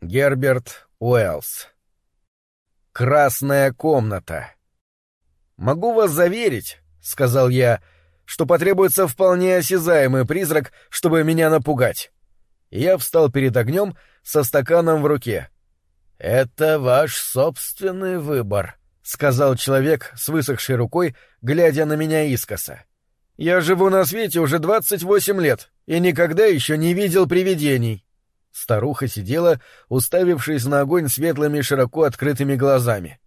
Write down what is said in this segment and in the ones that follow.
Герберт Уэллс. Красная комната. «Могу вас заверить», — сказал я, — «что потребуется вполне осязаемый призрак, чтобы меня напугать». Я встал перед огнем со стаканом в руке. «Это ваш собственный выбор», — сказал человек с высохшей рукой, глядя на меня искоса. «Я живу на свете уже двадцать восемь лет и никогда еще не видел привидений». Старуха сидела, уставившись на огонь светлыми широко открытыми глазами.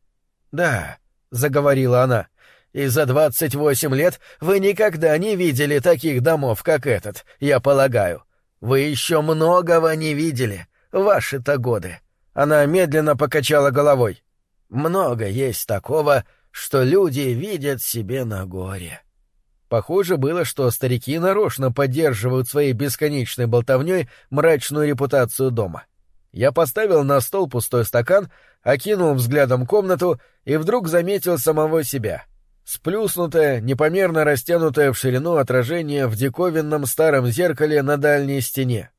«Да», — заговорила она, — «и за двадцать восемь лет вы никогда не видели таких домов, как этот, я полагаю. Вы еще многого не видели, ваши-то годы. Она медленно покачала головой. «Много есть такого, что люди видят себе на горе». Похоже было, что старики нарочно поддерживают своей бесконечной болтовней мрачную репутацию дома. Я поставил на стол пустой стакан, окинул взглядом комнату и вдруг заметил самого себя. Сплюснутое, непомерно растянутое в ширину отражение в диковинном старом зеркале на дальней стене.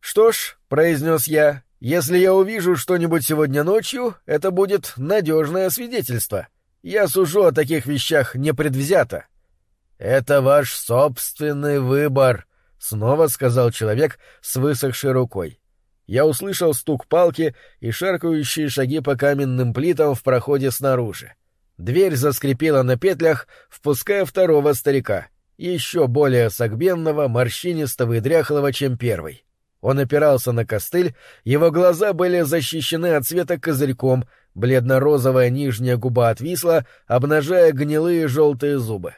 «Что ж», — произнес я, если я увижу что-нибудь сегодня ночью, это будет надежное свидетельство. Я сужу о таких вещах непредвзято. Это ваш собственный выбор, снова сказал человек с высохшей рукой. Я услышал стук палки и шаркающие шаги по каменным плитам в проходе снаружи. Дверь заскрипела на петлях, впуская второго старика, еще более согбенного, морщинистого и дряхлого, чем первый. Он опирался на костыль, его глаза были защищены от света козырьком, бледно-розовая нижняя губа отвисла, обнажая гнилые желтые зубы.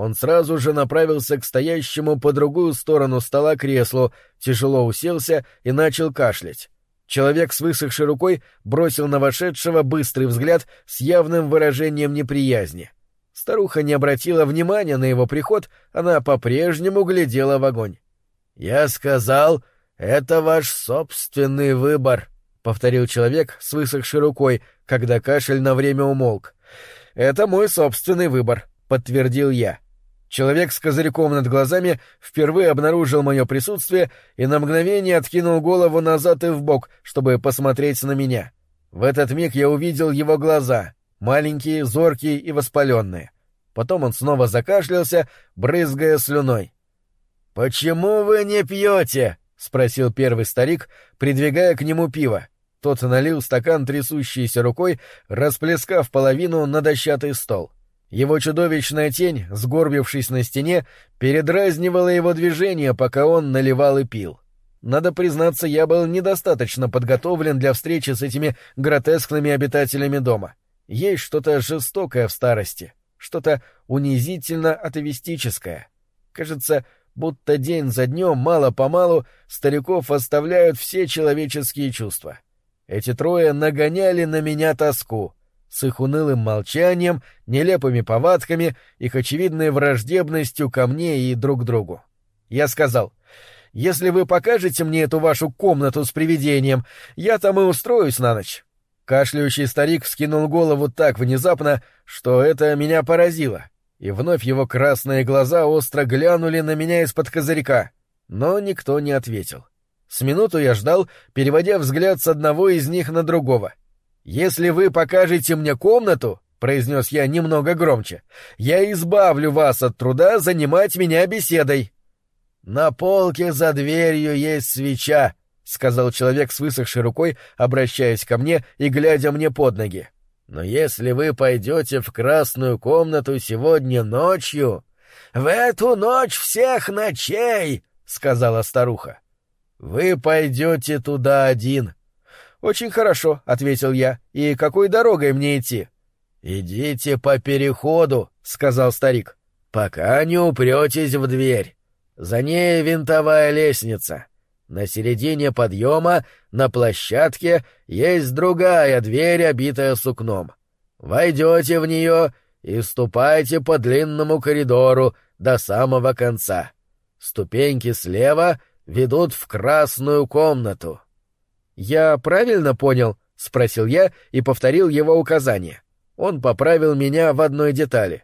Он сразу же направился к стоящему по другую сторону стола креслу, тяжело уселся и начал кашлять. Человек с высохшей рукой бросил на вошедшего быстрый взгляд с явным выражением неприязни. Старуха не обратила внимания на его приход, она по-прежнему глядела в огонь. «Я сказал, «Это ваш собственный выбор», — повторил человек с высохшей рукой, когда кашель на время умолк. «Это мой собственный выбор», — подтвердил я. Человек с козырьком над глазами впервые обнаружил мое присутствие и на мгновение откинул голову назад и вбок, чтобы посмотреть на меня. В этот миг я увидел его глаза, маленькие, зоркие и воспаленные. Потом он снова закашлялся, брызгая слюной. «Почему вы не пьете?» — спросил первый старик, придвигая к нему пиво. Тот налил стакан трясущейся рукой, расплескав половину на дощатый стол. Его чудовищная тень, сгорбившись на стене, передразнивала его движение, пока он наливал и пил. Надо признаться, я был недостаточно подготовлен для встречи с этими гротескными обитателями дома. Есть что-то жестокое в старости, что-то унизительно атовистическое. Кажется, будто день за днем, мало-помалу, стариков оставляют все человеческие чувства. Эти трое нагоняли на меня тоску. С их унылым молчанием, нелепыми повадками, их очевидной враждебностью ко мне и друг другу. Я сказал, «Если вы покажете мне эту вашу комнату с привидением, я там и устроюсь на ночь». Кашляющий старик вскинул голову так внезапно, что это меня поразило и вновь его красные глаза остро глянули на меня из-под козырька, но никто не ответил. С минуту я ждал, переводя взгляд с одного из них на другого. «Если вы покажете мне комнату», — произнес я немного громче, — «я избавлю вас от труда занимать меня беседой». «На полке за дверью есть свеча», — сказал человек с высохшей рукой, обращаясь ко мне и глядя мне под ноги. Но если вы пойдете в красную комнату сегодня ночью... — В эту ночь всех ночей! — сказала старуха. — Вы пойдете туда один. — Очень хорошо, — ответил я. — И какой дорогой мне идти? — Идите по переходу, — сказал старик, — пока не упретесь в дверь. За ней винтовая лестница. На середине подъема, на площадке, есть другая дверь, обитая сукном. Войдете в нее и ступайте по длинному коридору до самого конца. Ступеньки слева ведут в красную комнату. «Я правильно понял?» — спросил я и повторил его указание. Он поправил меня в одной детали.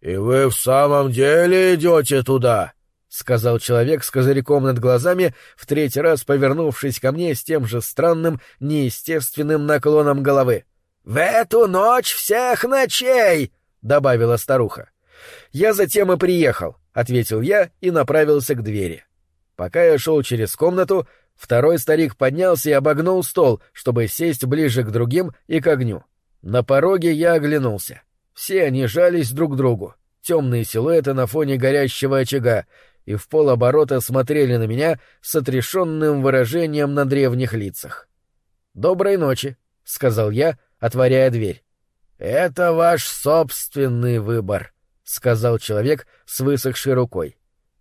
«И вы в самом деле идете туда?» сказал человек с козырьком над глазами, в третий раз повернувшись ко мне с тем же странным, неестественным наклоном головы. «В эту ночь всех ночей!» — добавила старуха. «Я затем и приехал», — ответил я и направился к двери. Пока я шел через комнату, второй старик поднялся и обогнул стол, чтобы сесть ближе к другим и к огню. На пороге я оглянулся. Все они жались друг к другу, темные силуэты на фоне горящего очага, и в полоборота смотрели на меня с отрешенным выражением на древних лицах. «Доброй ночи», — сказал я, отворяя дверь. «Это ваш собственный выбор», — сказал человек с высохшей рукой.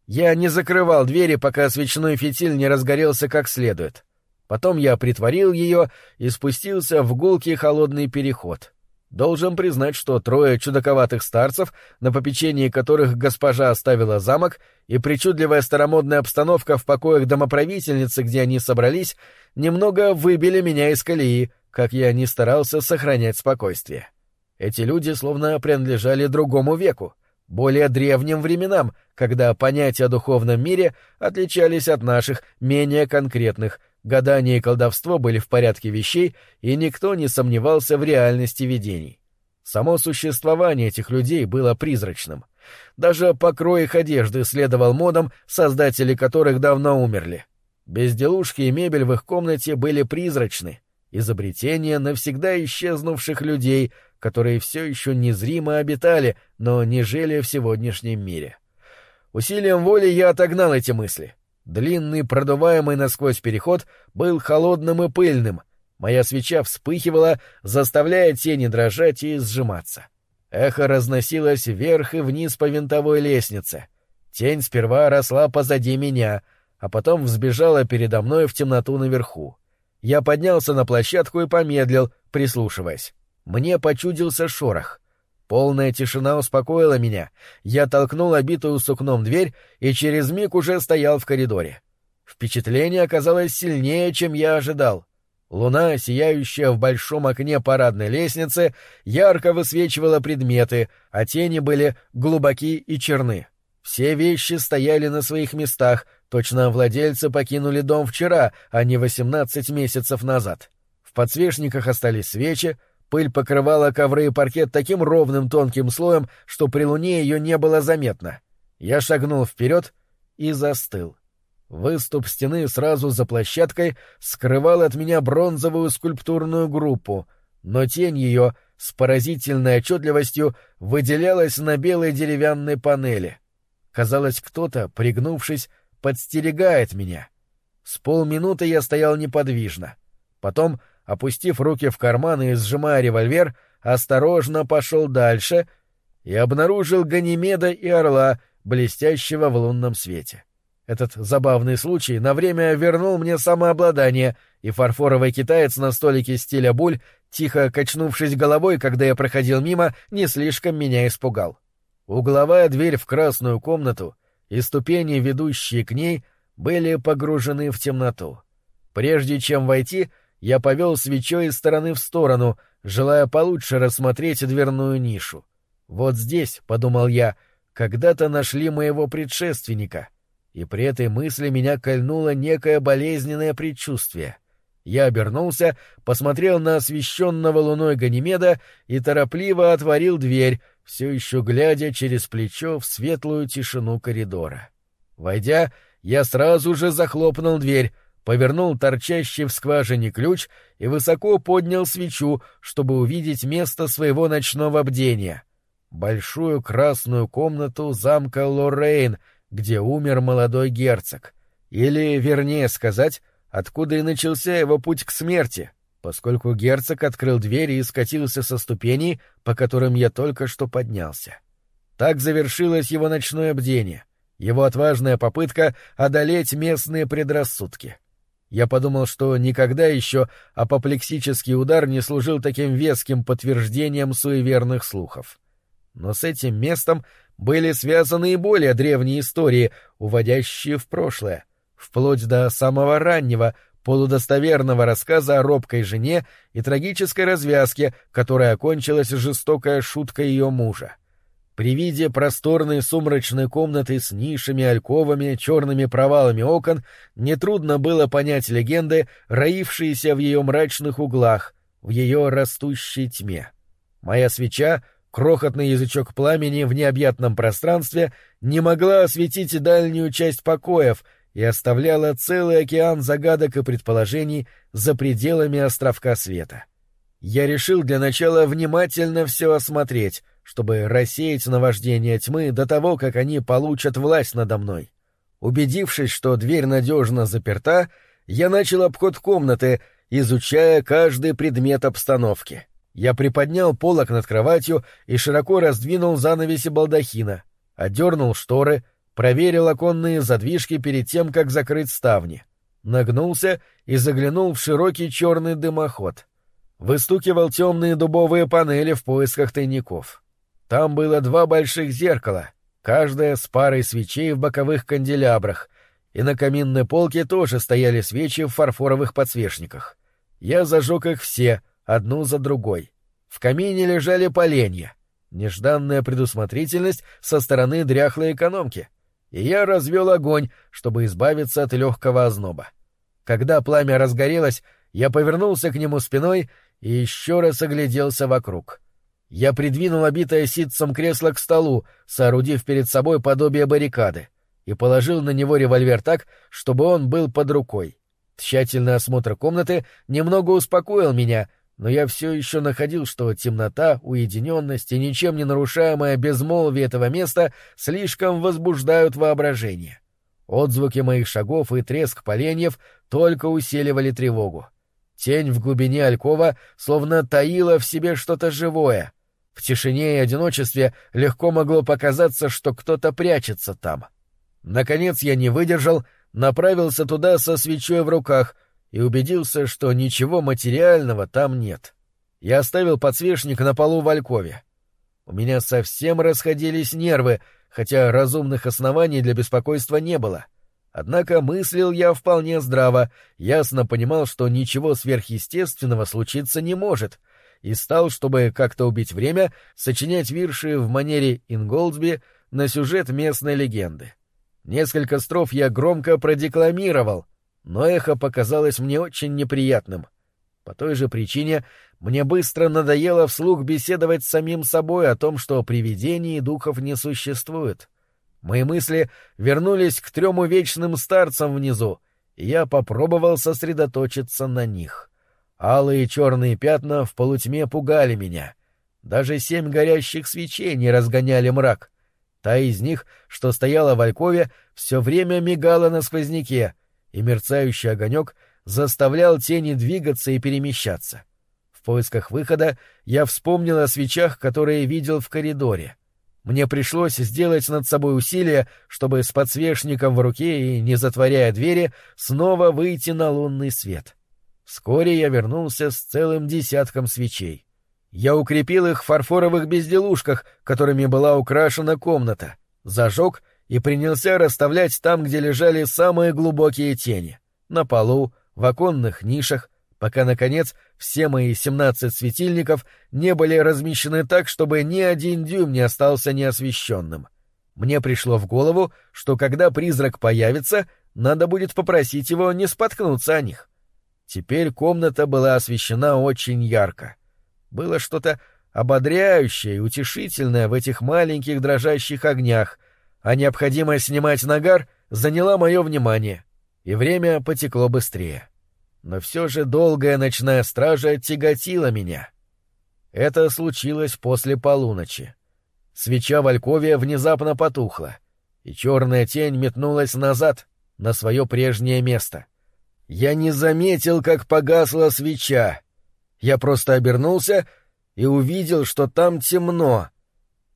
Я не закрывал двери, пока свечной фитиль не разгорелся как следует. Потом я притворил ее и спустился в гулкий холодный переход. Должен признать, что трое чудаковатых старцев, на попечении которых госпожа оставила замок, и причудливая старомодная обстановка в покоях домоправительницы, где они собрались, немного выбили меня из колеи, как я не старался сохранять спокойствие. Эти люди словно принадлежали другому веку, более древним временам, когда понятия о духовном мире отличались от наших, менее конкретных — Гадание и колдовство были в порядке вещей, и никто не сомневался в реальности видений. Само существование этих людей было призрачным. Даже покрой их одежды следовал модам, создатели которых давно умерли. Безделушки и мебель в их комнате были призрачны, изобретения навсегда исчезнувших людей, которые все еще незримо обитали, но не жили в сегодняшнем мире. Усилием воли я отогнал эти мысли — Длинный, продуваемый насквозь переход был холодным и пыльным. Моя свеча вспыхивала, заставляя тени дрожать и сжиматься. Эхо разносилось вверх и вниз по винтовой лестнице. Тень сперва росла позади меня, а потом взбежала передо мной в темноту наверху. Я поднялся на площадку и помедлил, прислушиваясь. Мне почудился шорох. Полная тишина успокоила меня. Я толкнул обитую сукном дверь и через миг уже стоял в коридоре. Впечатление оказалось сильнее, чем я ожидал. Луна, сияющая в большом окне парадной лестницы, ярко высвечивала предметы, а тени были глубоки и черны. Все вещи стояли на своих местах, точно владельцы покинули дом вчера, а не восемнадцать месяцев назад. В подсвечниках остались свечи, Пыль покрывала ковры и паркет таким ровным тонким слоем, что при луне ее не было заметно. Я шагнул вперед и застыл. Выступ стены сразу за площадкой скрывал от меня бронзовую скульптурную группу, но тень ее с поразительной отчетливостью выделялась на белой деревянной панели. Казалось, кто-то, пригнувшись, подстерегает меня. С полминуты я стоял неподвижно. Потом — опустив руки в карманы и сжимая револьвер, осторожно пошел дальше и обнаружил Ганимеда и Орла, блестящего в лунном свете. Этот забавный случай на время вернул мне самообладание, и фарфоровый китаец на столике стиля буль, тихо качнувшись головой, когда я проходил мимо, не слишком меня испугал. Угловая дверь в красную комнату и ступени, ведущие к ней, были погружены в темноту. Прежде чем войти, я повел свечой из стороны в сторону, желая получше рассмотреть дверную нишу. Вот здесь, — подумал я, — когда-то нашли моего предшественника, и при этой мысли меня кольнуло некое болезненное предчувствие. Я обернулся, посмотрел на освещенного луной Ганимеда и торопливо отворил дверь, все еще глядя через плечо в светлую тишину коридора. Войдя, я сразу же захлопнул дверь, повернул торчащий в скважине ключ и высоко поднял свечу, чтобы увидеть место своего ночного бдения. Большую красную комнату замка Лоррейн, где умер молодой герцог. Или, вернее сказать, откуда и начался его путь к смерти, поскольку герцог открыл двери и скатился со ступеней, по которым я только что поднялся. Так завершилось его ночное бдение, его отважная попытка одолеть местные предрассудки — я подумал, что никогда еще апоплексический удар не служил таким веским подтверждением суеверных слухов. Но с этим местом были связаны и более древние истории, уводящие в прошлое, вплоть до самого раннего, полудостоверного рассказа о робкой жене и трагической развязке, которая окончилась жестокая шутка ее мужа. При виде просторной сумрачной комнаты с нишами, альковами, черными провалами окон нетрудно было понять легенды, роившиеся в ее мрачных углах, в ее растущей тьме. Моя свеча, крохотный язычок пламени в необъятном пространстве, не могла осветить дальнюю часть покоев и оставляла целый океан загадок и предположений за пределами островка света. Я решил для начала внимательно все осмотреть, чтобы рассеять наваждение тьмы до того, как они получат власть надо мной. Убедившись, что дверь надежно заперта, я начал обход комнаты, изучая каждый предмет обстановки. Я приподнял полок над кроватью и широко раздвинул занавеси балдахина, одернул шторы, проверил оконные задвижки перед тем, как закрыть ставни, нагнулся и заглянул в широкий черный дымоход. Выстукивал темные дубовые панели в поисках тайников. Там было два больших зеркала, каждое с парой свечей в боковых канделябрах, и на каминной полке тоже стояли свечи в фарфоровых подсвечниках. Я зажег их все, одну за другой. В камине лежали поленья. Нежданная предусмотрительность со стороны дряхлой экономки. И я развел огонь, чтобы избавиться от легкого озноба. Когда пламя разгорелось, я повернулся к нему спиной и еще раз огляделся вокруг. Я придвинул обитое ситцем кресло к столу, соорудив перед собой подобие баррикады, и положил на него револьвер так, чтобы он был под рукой. Тщательный осмотр комнаты немного успокоил меня, но я все еще находил, что темнота, уединенность и ничем не нарушаемое безмолвие этого места слишком возбуждают воображение. Отзвуки моих шагов и треск поленьев только усиливали тревогу. Тень в глубине алькова словно таила в себе что-то живое — в тишине и одиночестве легко могло показаться, что кто-то прячется там. Наконец я не выдержал, направился туда со свечой в руках и убедился, что ничего материального там нет. Я оставил подсвечник на полу в Алькове. У меня совсем расходились нервы, хотя разумных оснований для беспокойства не было. Однако мыслил я вполне здраво, ясно понимал, что ничего сверхъестественного случиться не может — и стал, чтобы как-то убить время, сочинять вирши в манере Инголдсби на сюжет местной легенды. Несколько строф я громко продекламировал, но эхо показалось мне очень неприятным. По той же причине мне быстро надоело вслух беседовать с самим собой о том, что привидений и духов не существует. Мои мысли вернулись к трем увечным старцам внизу, и я попробовал сосредоточиться на них. Алые и черные пятна в полутьме пугали меня. Даже семь горящих свечей не разгоняли мрак. Та из них, что стояла в Алькове, все время мигала на сквозняке, и мерцающий огонек заставлял тени двигаться и перемещаться. В поисках выхода я вспомнил о свечах, которые видел в коридоре. Мне пришлось сделать над собой усилие, чтобы с подсвечником в руке и, не затворяя двери, снова выйти на лунный свет. — Вскоре я вернулся с целым десятком свечей. Я укрепил их в фарфоровых безделушках, которыми была украшена комната, зажег и принялся расставлять там, где лежали самые глубокие тени — на полу, в оконных нишах, пока, наконец, все мои семнадцать светильников не были размещены так, чтобы ни один дюйм не остался неосвещенным. Мне пришло в голову, что когда призрак появится, надо будет попросить его не споткнуться о них. Теперь комната была освещена очень ярко. Было что-то ободряющее и утешительное в этих маленьких дрожащих огнях, а необходимость снимать нагар заняла мое внимание, и время потекло быстрее. Но все же долгая ночная стража тяготила меня. Это случилось после полуночи. Свеча в Алькове внезапно потухла, и черная тень метнулась назад, на свое прежнее место — я не заметил, как погасла свеча. Я просто обернулся и увидел, что там темно.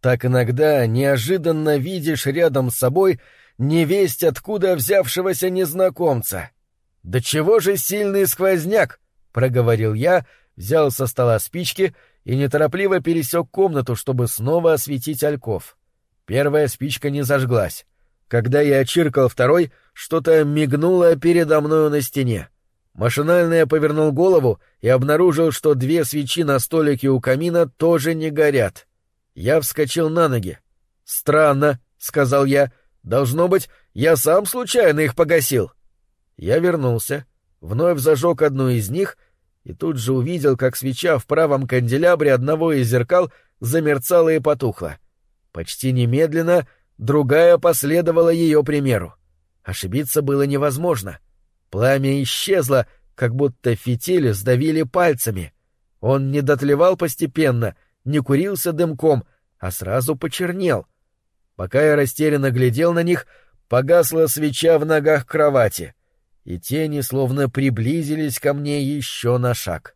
Так иногда неожиданно видишь рядом с собой невесть откуда взявшегося незнакомца. «Да чего же сильный сквозняк!» — проговорил я, взял со стола спички и неторопливо пересек комнату, чтобы снова осветить альков. Первая спичка не зажглась. Когда я очиркал второй, что-то мигнуло передо мною на стене. Машинально я повернул голову и обнаружил, что две свечи на столике у камина тоже не горят. Я вскочил на ноги, «Странно», — сказал я. «Должно быть, я сам случайно их погасил». Я вернулся, вновь зажег одну из них и тут же увидел, как свеча в правом канделябре одного из зеркал замерцала и потухла. Почти немедленно другая последовала ее примеру. Ошибиться было невозможно. Пламя исчезло, как будто фитили сдавили пальцами. Он не дотлевал постепенно, не курился дымком, а сразу почернел. Пока я растерянно глядел на них, погасла свеча в ногах кровати, и тени словно приблизились ко мне еще на шаг.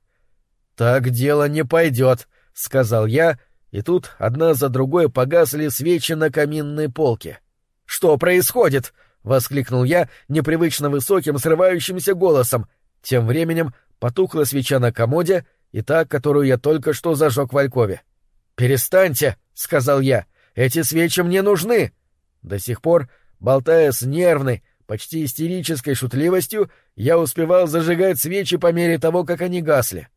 «Так дело не пойдет», — сказал я, и тут одна за другой погасли свечи на каминной полке. «Что происходит?» — воскликнул я непривычно высоким, срывающимся голосом. Тем временем потухла свеча на комоде и та, которую я только что зажег в Алькове. «Перестаньте!» — сказал я. «Эти свечи мне нужны!» До сих пор, болтая с нервной, почти истерической шутливостью, я успевал зажигать свечи по мере того, как они гасли.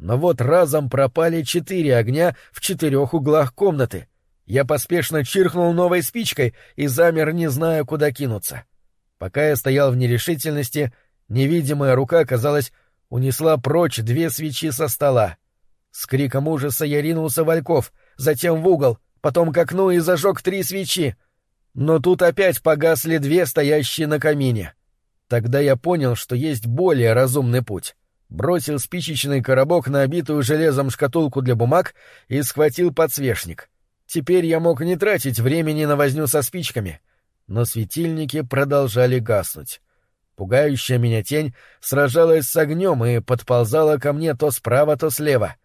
Но вот разом пропали четыре огня в четырех углах комнаты. Я поспешно чиркнул новой спичкой и замер, не зная, куда кинуться. Пока я стоял в нерешительности, невидимая рука, казалось, унесла прочь две свечи со стола. С криком ужаса я ринулся в ольков, затем в угол, потом к окну и зажег три свечи. Но тут опять погасли две, стоящие на камине. Тогда я понял, что есть более разумный путь. Бросил спичечный коробок на обитую железом шкатулку для бумаг и схватил подсвечник. Теперь я мог не тратить времени на возню со спичками. Но светильники продолжали гаснуть. Пугающая меня тень сражалась с огнем и подползала ко мне то справа, то слева.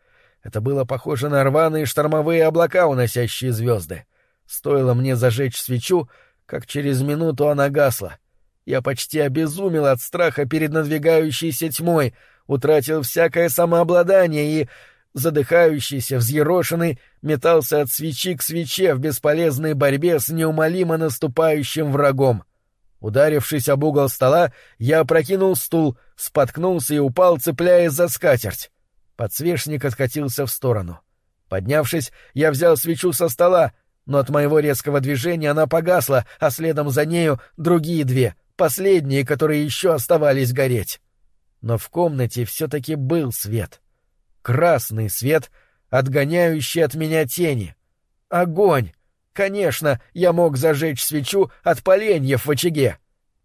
Это было похоже на рваные штормовые облака, уносящие звезды. Стоило мне зажечь свечу, как через минуту она гасла. Я почти обезумел от страха перед надвигающейся тьмой, утратил всякое самообладание и, задыхающийся, взъерошенный, метался от свечи к свече в бесполезной борьбе с неумолимо наступающим врагом. — Ударившись об угол стола, я опрокинул стул, споткнулся и упал, цепляясь за скатерть. Подсвечник откатился в сторону. Поднявшись, я взял свечу со стола, но от моего резкого движения она погасла, а следом за нею другие две, последние, которые еще оставались гореть. Но в комнате все-таки был свет. Красный свет, отгоняющий от меня тени. Огонь! Конечно, я мог зажечь свечу от поленьев в очаге.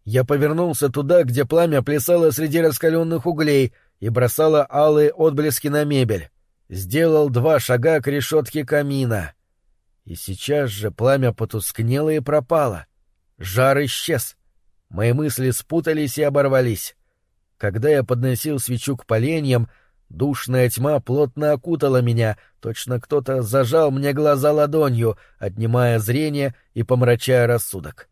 Я повернулся туда, где пламя плясало среди раскаленных углей и бросало алые отблески на мебель. Сделал два шага к решетке камина. И сейчас же пламя потускнело и пропало. Жар исчез. Мои мысли спутались и оборвались. Когда я подносил свечу к поленьям, Душная тьма плотно окутала меня, точно кто-то зажал мне глаза ладонью, отнимая зрение и помрачая рассудок.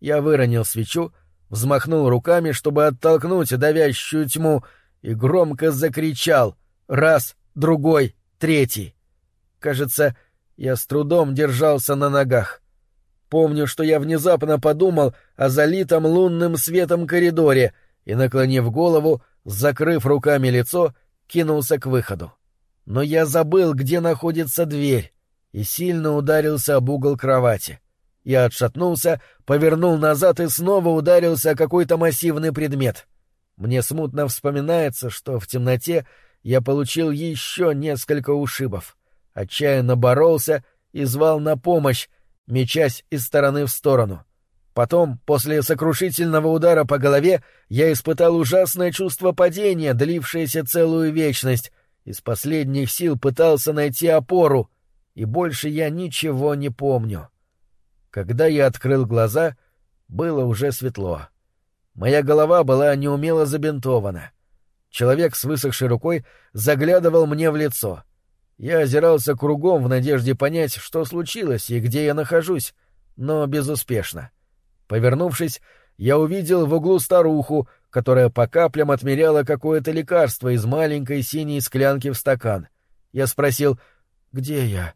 Я выронил свечу, взмахнул руками, чтобы оттолкнуть давящую тьму, и громко закричал «Раз, другой, третий». Кажется, я с трудом держался на ногах. Помню, что я внезапно подумал о залитом лунным светом коридоре и, наклонив голову, закрыв руками лицо, кинулся к выходу. Но я забыл, где находится дверь, и сильно ударился об угол кровати. Я отшатнулся, повернул назад и снова ударился о какой-то массивный предмет. Мне смутно вспоминается, что в темноте я получил еще несколько ушибов. Отчаянно боролся и звал на помощь, мечась из стороны в сторону. Потом, после сокрушительного удара по голове, я испытал ужасное чувство падения, длившееся целую вечность, из последних сил пытался найти опору, и больше я ничего не помню. Когда я открыл глаза, было уже светло. Моя голова была неумело забинтована. Человек с высохшей рукой заглядывал мне в лицо. Я озирался кругом в надежде понять, что случилось и где я нахожусь, но безуспешно. — Повернувшись, я увидел в углу старуху, которая по каплям отмеряла какое-то лекарство из маленькой синей склянки в стакан. Я спросил, где я?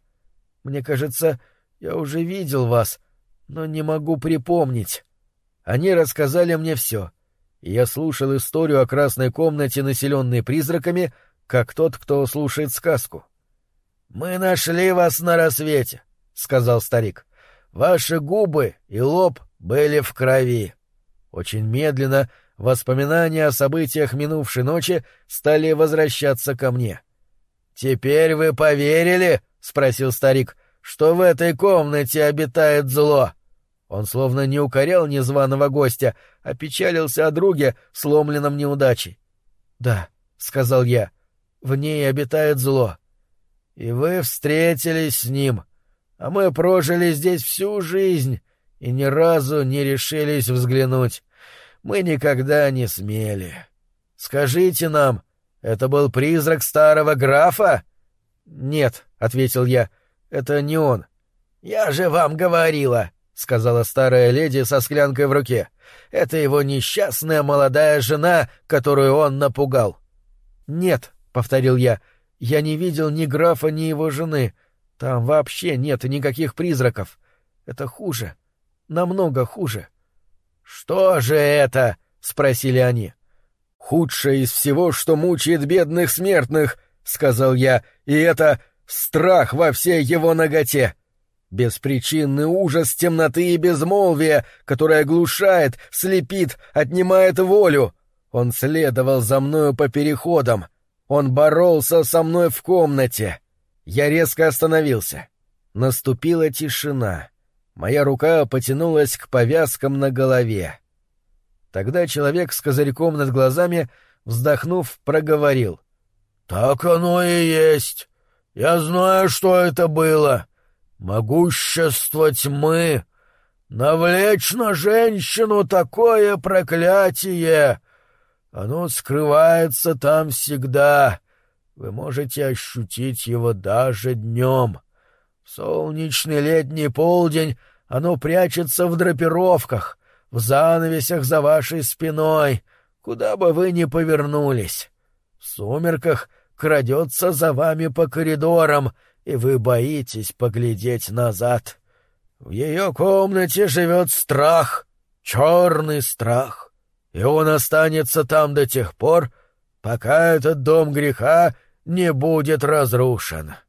Мне кажется, я уже видел вас, но не могу припомнить. Они рассказали мне все, я слушал историю о красной комнате, населенной призраками, как тот, кто слушает сказку. — Мы нашли вас на рассвете, — сказал старик. Ваши губы и лоб были в крови. Очень медленно воспоминания о событиях минувшей ночи стали возвращаться ко мне. «Теперь вы поверили?» — спросил старик, — что в этой комнате обитает зло. Он словно не укорял незваного гостя, а печалился о друге, сломленном неудачей. «Да», — сказал я, — «в ней обитает зло. И вы встретились с ним, а мы прожили здесь всю жизнь и ни разу не решились взглянуть. Мы никогда не смели. Скажите нам, это был призрак старого графа?» «Нет», — ответил я, — «это не он». «Я же вам говорила», — сказала старая леди со склянкой в руке. «Это его несчастная молодая жена, которую он напугал». «Нет», — повторил я, — «я не видел ни графа, ни его жены. Там вообще нет никаких призраков. Это хуже. Намного хуже». «Что же это?» — спросили они. «Худшее из всего, что мучает бедных смертных», — сказал я, — «и это страх во всей его ноготе». Беспричинный ужас темноты и безмолвия, которое глушает, слепит, отнимает волю. Он следовал за мною по переходам. Он боролся со мной в комнате. Я резко остановился. Наступила тишина. Моя рука потянулась к повязкам на голове. Тогда человек с козырьком над глазами, вздохнув, проговорил. — Так оно и есть. Я знаю, что это было. Могущество тьмы. Навлечь на женщину такое проклятие. Оно скрывается там всегда. Вы можете ощутить его даже днем. Солнечный летний полдень оно прячется в драпировках, в занавесях за вашей спиной, куда бы вы ни повернулись. В сумерках крадется за вами по коридорам, и вы боитесь поглядеть назад. В ее комнате живет страх, черный страх, и он останется там до тех пор, пока этот дом греха не будет разрушен. —